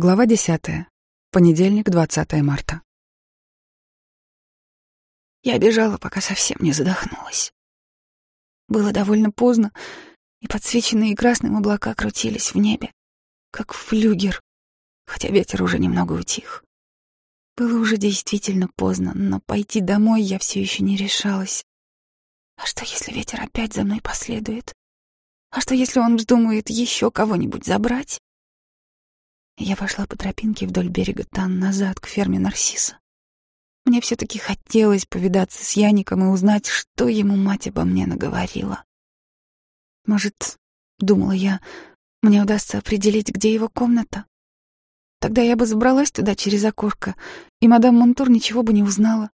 Глава 10. Понедельник, 20 марта. Я бежала, пока совсем не задохнулась. Было довольно поздно, и подсвеченные красным облака крутились в небе, как флюгер, хотя ветер уже немного утих. Было уже действительно поздно, но пойти домой я все еще не решалась. А что, если ветер опять за мной последует? А что, если он вздумает еще кого-нибудь забрать? Я пошла по тропинке вдоль берега Тан назад к ферме Нарсиса. Мне все-таки хотелось повидаться с Яником и узнать, что ему мать обо мне наговорила. Может, думала я, мне удастся определить, где его комната. Тогда я бы забралась туда через окошко, и мадам Монтур ничего бы не узнала.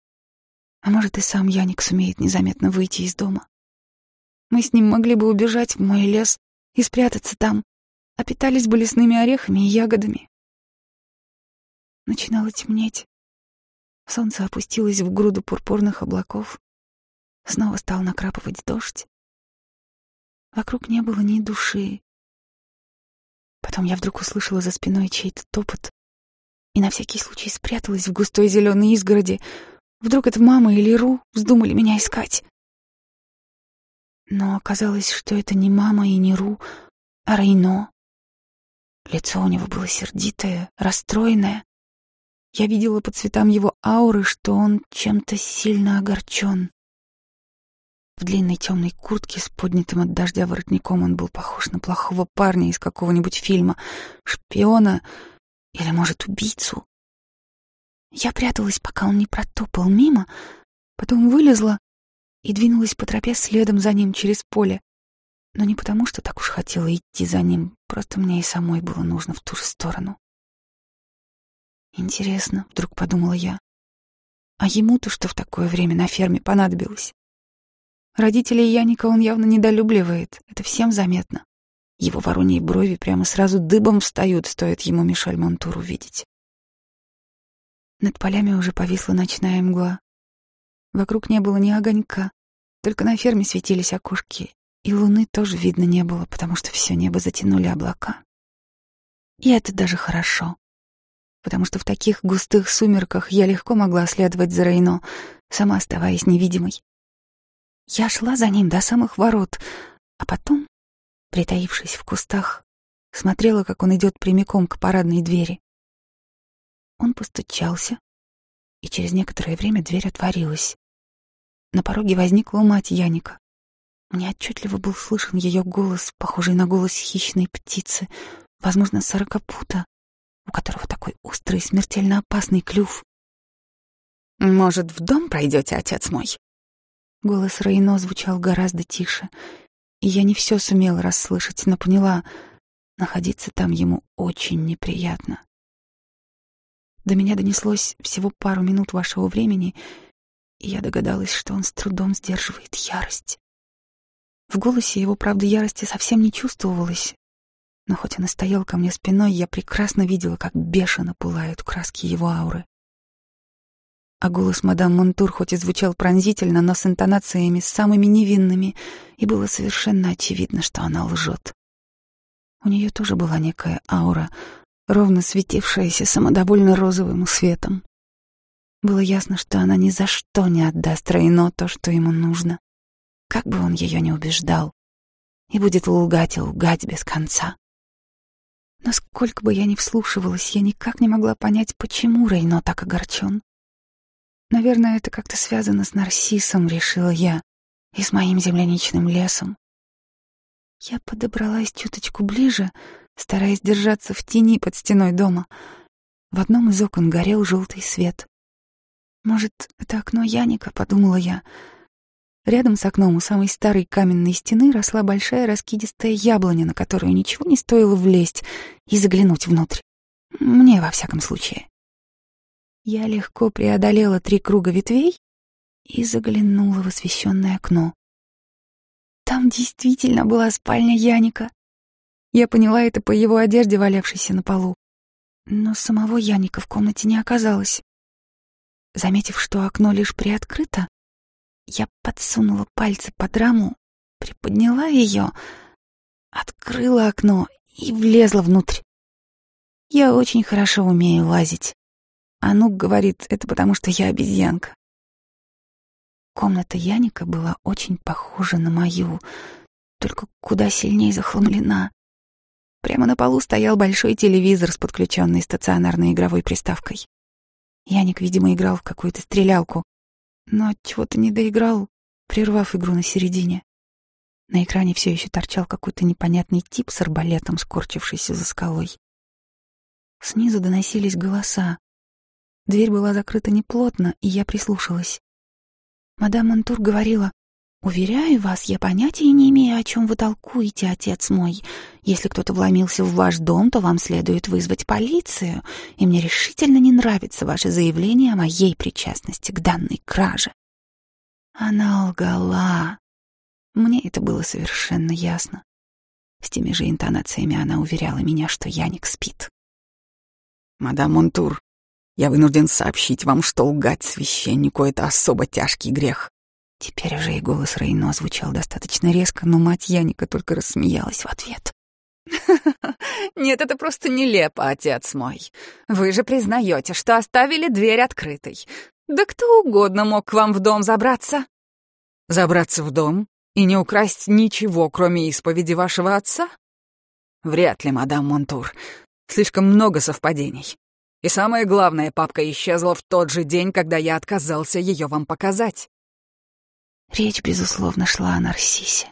А может, и сам Яник сумеет незаметно выйти из дома. Мы с ним могли бы убежать в мой лес и спрятаться там, а питались бы лесными орехами и ягодами. Начинало темнеть. Солнце опустилось в груду пурпурных облаков. Снова стал накрапывать дождь. Вокруг не было ни души. Потом я вдруг услышала за спиной чей-то топот и на всякий случай спряталась в густой зеленой изгороди. Вдруг это мама или Ру вздумали меня искать. Но оказалось, что это не мама и не Ру, а Рейно. Лицо у него было сердитое, расстроенное. Я видела по цветам его ауры, что он чем-то сильно огорчен. В длинной темной куртке с поднятым от дождя воротником он был похож на плохого парня из какого-нибудь фильма, шпиона или, может, убийцу. Я пряталась, пока он не протопал мимо, потом вылезла и двинулась по тропе следом за ним через поле. Но не потому, что так уж хотела идти за ним, просто мне и самой было нужно в ту же сторону. Интересно, вдруг подумала я, а ему-то что в такое время на ферме понадобилось? Родителей Яника он явно недолюбливает, это всем заметно. Его вороньи брови прямо сразу дыбом встают, стоит ему Мишель Монтур увидеть. Над полями уже повисла ночная мгла. Вокруг не было ни огонька, только на ферме светились окошки, и луны тоже видно не было, потому что все небо затянули облака. И это даже хорошо, потому что в таких густых сумерках я легко могла следовать за Рейно, сама оставаясь невидимой. Я шла за ним до самых ворот, а потом, притаившись в кустах, смотрела, как он идет прямиком к парадной двери. Он постучался, и через некоторое время дверь отворилась. На пороге возникла мать Яника. Мне отчетливо был слышен ее голос, похожий на голос хищной птицы, возможно, сорокопута, у которого такой острый, смертельно опасный клюв. «Может, в дом пройдете, отец мой?» Голос Рейно звучал гораздо тише, и я не все сумела расслышать, но поняла, находиться там ему очень неприятно. До меня донеслось всего пару минут вашего времени, и я догадалась, что он с трудом сдерживает ярость. В голосе его, правда, ярости совсем не чувствовалось, но хоть он и стоял ко мне спиной, я прекрасно видела, как бешено пылают краски его ауры. А голос мадам Монтур хоть и звучал пронзительно, но с интонациями самыми невинными, и было совершенно очевидно, что она лжет. У нее тоже была некая аура, ровно светившаяся самодовольно розовым светом. Было ясно, что она ни за что не отдаст Рейно то, что ему нужно как бы он ее не убеждал, и будет лгать и лгать без конца. Но сколько бы я ни вслушивалась, я никак не могла понять, почему Рейно так огорчен. Наверное, это как-то связано с Нарциссом, решила я, и с моим земляничным лесом. Я подобралась чуточку ближе, стараясь держаться в тени под стеной дома. В одном из окон горел желтый свет. Может, это окно Яника, подумала я, Рядом с окном у самой старой каменной стены росла большая раскидистая яблоня, на которую ничего не стоило влезть и заглянуть внутрь. Мне, во всяком случае. Я легко преодолела три круга ветвей и заглянула в освещенное окно. Там действительно была спальня Яника. Я поняла это по его одежде, валявшейся на полу. Но самого Яника в комнате не оказалось. Заметив, что окно лишь приоткрыто, я подсунула пальцы под раму, приподняла ее, открыла окно и влезла внутрь. Я очень хорошо умею лазить. Анук говорит, это потому что я обезьянка. Комната Яника была очень похожа на мою, только куда сильнее захламлена. Прямо на полу стоял большой телевизор с подключенной стационарной игровой приставкой. Яник, видимо, играл в какую-то стрелялку, но чего-то не доиграл, прервав игру на середине. На экране все еще торчал какой-то непонятный тип с арбалетом, скорчившийся за скалой. Снизу доносились голоса. Дверь была закрыта неплотно, и я прислушалась. Мадам Монтур говорила, «Уверяю вас, я понятия не имею, о чем вы толкуете, отец мой. Если кто-то вломился в ваш дом, то вам следует вызвать полицию, и мне решительно не нравится ваше заявление о моей причастности к данной краже». Она лгала. Мне это было совершенно ясно. С теми же интонациями она уверяла меня, что Яник спит. «Мадам Монтур, я вынужден сообщить вам, что лгать священнику — это особо тяжкий грех. Теперь уже и голос Рейно звучал достаточно резко, но мать Яника только рассмеялась в ответ. «Нет, это просто нелепо, отец мой. Вы же признаете, что оставили дверь открытой. Да кто угодно мог к вам в дом забраться». «Забраться в дом и не украсть ничего, кроме исповеди вашего отца?» «Вряд ли, мадам Монтур. Слишком много совпадений. И самое главное, папка исчезла в тот же день, когда я отказался ее вам показать. Речь, безусловно, шла о Нарсисе.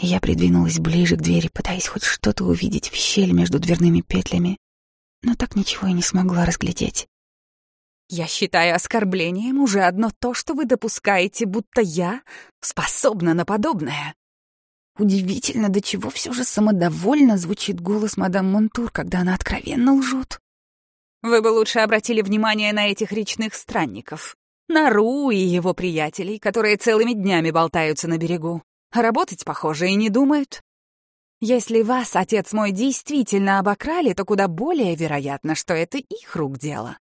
И я придвинулась ближе к двери, пытаясь хоть что-то увидеть в щель между дверными петлями, но так ничего и не смогла разглядеть. «Я считаю оскорблением уже одно то, что вы допускаете, будто я способна на подобное». Удивительно, до чего все же самодовольно звучит голос мадам Монтур, когда она откровенно лжет. Вы бы лучше обратили внимание на этих речных странников. На Ру и его приятелей, которые целыми днями болтаются на берегу. Работать, похоже, и не думают. Если вас, отец мой, действительно обокрали, то куда более вероятно, что это их рук дело.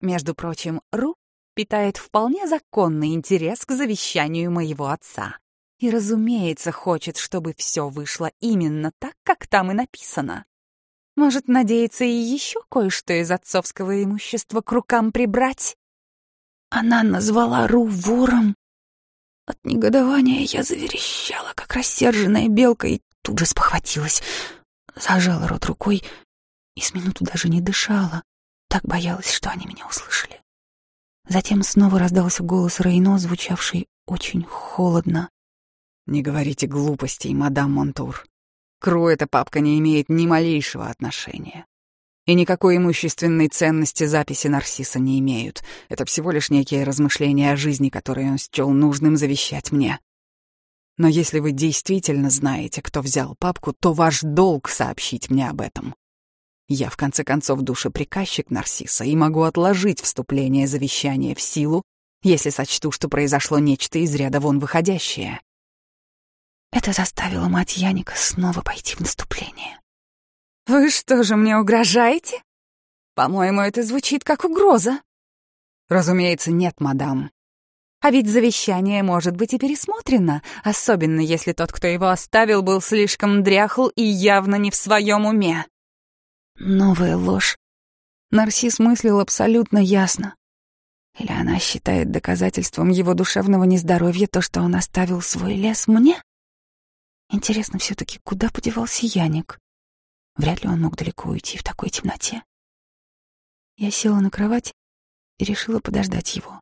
Между прочим, Ру питает вполне законный интерес к завещанию моего отца. И, разумеется, хочет, чтобы все вышло именно так, как там и написано. Может, надеется и еще кое-что из отцовского имущества к рукам прибрать? Она назвала Ру вором. От негодования я заверещала, как рассерженная белка, и тут же спохватилась. Зажала рот рукой и с минуту даже не дышала. Так боялась, что они меня услышали. Затем снова раздался голос Рейно, звучавший очень холодно. «Не говорите глупостей, мадам Монтур. К эта папка не имеет ни малейшего отношения. И никакой имущественной ценности записи Нарсиса не имеют. Это всего лишь некие размышления о жизни, которые он счел нужным завещать мне. Но если вы действительно знаете, кто взял папку, то ваш долг сообщить мне об этом. Я, в конце концов, душеприказчик Нарсиса и могу отложить вступление завещания в силу, если сочту, что произошло нечто из ряда вон выходящее. Это заставило мать Яника снова пойти в наступление. «Вы что же мне угрожаете? По-моему, это звучит как угроза». «Разумеется, нет, мадам. А ведь завещание может быть и пересмотрено, особенно если тот, кто его оставил, был слишком дряхл и явно не в своем уме». Новая ложь. Нарсис мыслил абсолютно ясно. Или она считает доказательством его душевного нездоровья то, что он оставил свой лес мне? Интересно все таки куда подевался Яник? Вряд ли он мог далеко уйти в такой темноте. Я села на кровать и решила подождать его.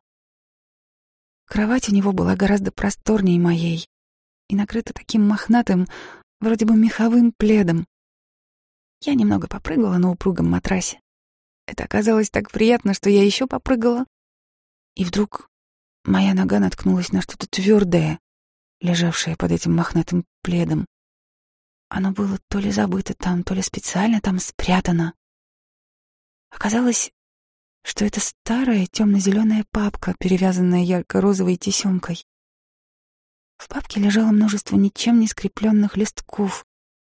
Кровать у него была гораздо просторнее моей и накрыта таким мохнатым, вроде бы меховым пледом. Я немного попрыгала на упругом матрасе. Это оказалось так приятно, что я еще попрыгала. И вдруг моя нога наткнулась на что-то твердое, лежавшее под этим мохнатым пледом. Оно было то ли забыто там, то ли специально там спрятано. Оказалось, что это старая темно-зеленая папка, перевязанная ярко-розовой тесемкой. В папке лежало множество ничем не скрепленных листков,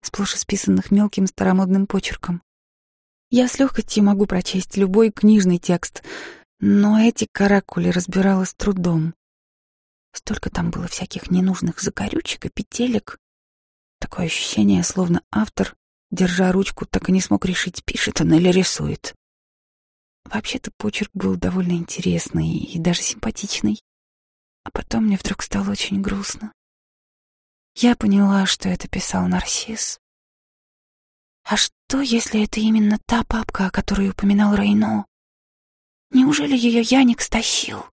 сплошь исписанных мелким старомодным почерком. Я с легкостью могу прочесть любой книжный текст, но эти каракули разбирала с трудом. Столько там было всяких ненужных закорючек и петелек. Такое ощущение, словно автор держа ручку, так и не смог решить, пишет он или рисует. Вообще-то почерк был довольно интересный и даже симпатичный. А потом мне вдруг стало очень грустно. Я поняла, что это писал Нарсис. А что, если это именно та папка, о которой упоминал Рейно? Неужели ее Яник стащил?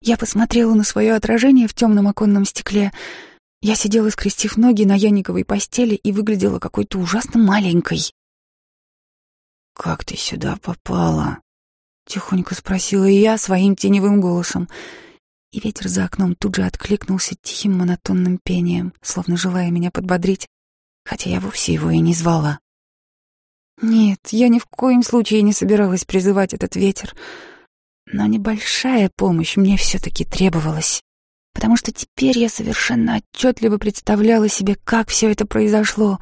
Я посмотрела на свое отражение в темном оконном стекле. Я сидела, скрестив ноги на Яниковой постели и выглядела какой-то ужасно маленькой. «Как ты сюда попала?» — тихонько спросила я своим теневым голосом. И ветер за окном тут же откликнулся тихим монотонным пением, словно желая меня подбодрить, хотя я вовсе его и не звала. Нет, я ни в коем случае не собиралась призывать этот ветер — но небольшая помощь мне все-таки требовалась, потому что теперь я совершенно отчетливо представляла себе, как все это произошло,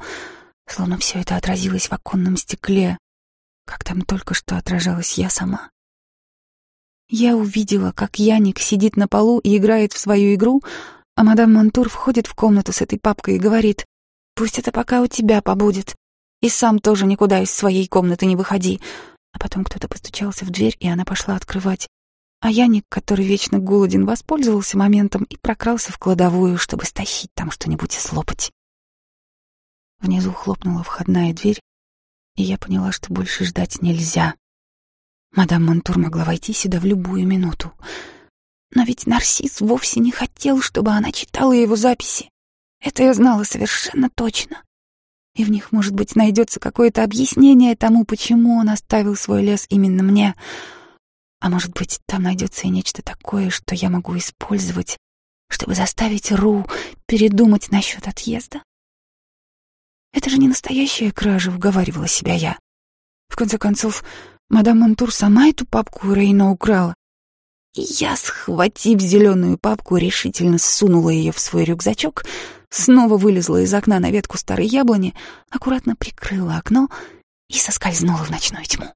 словно все это отразилось в оконном стекле, как там только что отражалась я сама. Я увидела, как Яник сидит на полу и играет в свою игру, а мадам Монтур входит в комнату с этой папкой и говорит, «Пусть это пока у тебя побудет, и сам тоже никуда из своей комнаты не выходи, а потом кто-то постучался в дверь, и она пошла открывать. А Яник, который вечно голоден, воспользовался моментом и прокрался в кладовую, чтобы стащить там что-нибудь и слопать. Внизу хлопнула входная дверь, и я поняла, что больше ждать нельзя. Мадам Монтур могла войти сюда в любую минуту. Но ведь Нарсис вовсе не хотел, чтобы она читала его записи. Это я знала совершенно точно и в них, может быть, найдется какое-то объяснение тому, почему он оставил свой лес именно мне. А может быть, там найдется и нечто такое, что я могу использовать, чтобы заставить Ру передумать насчет отъезда. Это же не настоящая кража, уговаривала себя я. В конце концов, мадам Монтур сама эту папку Рейна украла. И я, схватив зеленую папку, решительно сунула ее в свой рюкзачок, снова вылезла из окна на ветку старой яблони, аккуратно прикрыла окно и соскользнула в ночную тьму.